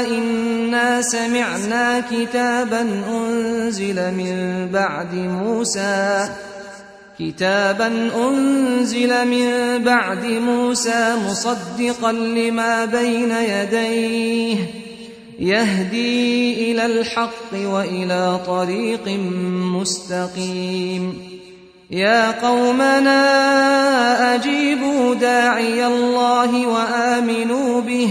إنا سمعنا كتابا أنزل من بعد موسى. كتابا أنزل من بعد موسى مصدقا لما بين يديه يهدي إلى الحق وإلى طريق مستقيم. يا قومنا أجيبوا داعي الله وآمنوا به.